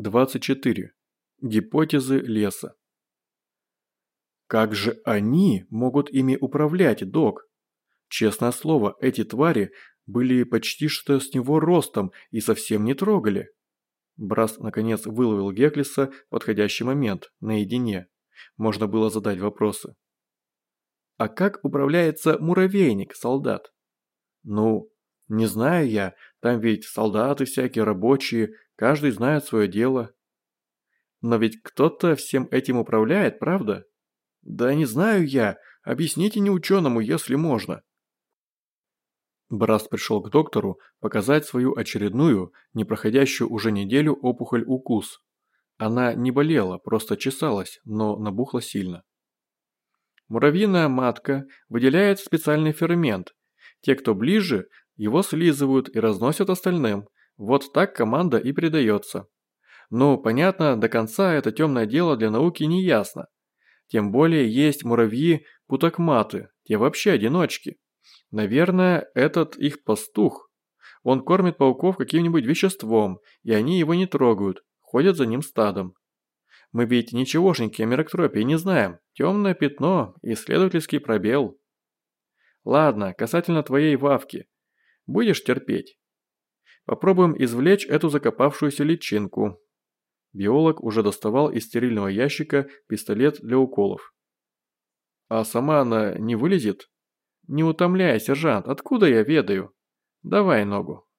24. Гипотезы леса. Как же они могут ими управлять, док? Честное слово, эти твари были почти что с него ростом и совсем не трогали. Брас наконец выловил Геклиса в подходящий момент, наедине. Можно было задать вопросы. А как управляется муравейник, солдат? Ну, не знаю я, там ведь солдаты всякие рабочие, Каждый знает свое дело. Но ведь кто-то всем этим управляет, правда? Да не знаю я. Объясните неученому, если можно. Браст пришел к доктору показать свою очередную, не проходящую уже неделю опухоль-укус. Она не болела, просто чесалась, но набухла сильно. Муравьиная матка выделяет специальный фермент. Те, кто ближе, его слизывают и разносят остальным – вот так команда и передается. Ну, понятно, до конца это темное дело для науки не ясно. Тем более есть муравьи-путакматы, те вообще одиночки. Наверное, этот их пастух. Он кормит пауков каким-нибудь веществом, и они его не трогают, ходят за ним стадом. Мы ведь ничегошеньки о мироктропии не знаем. Темное пятно, исследовательский пробел. Ладно, касательно твоей вавки. Будешь терпеть? Попробуем извлечь эту закопавшуюся личинку. Биолог уже доставал из стерильного ящика пистолет для уколов. А сама она не вылезет? Не утомляй, сержант, откуда я ведаю? Давай ногу.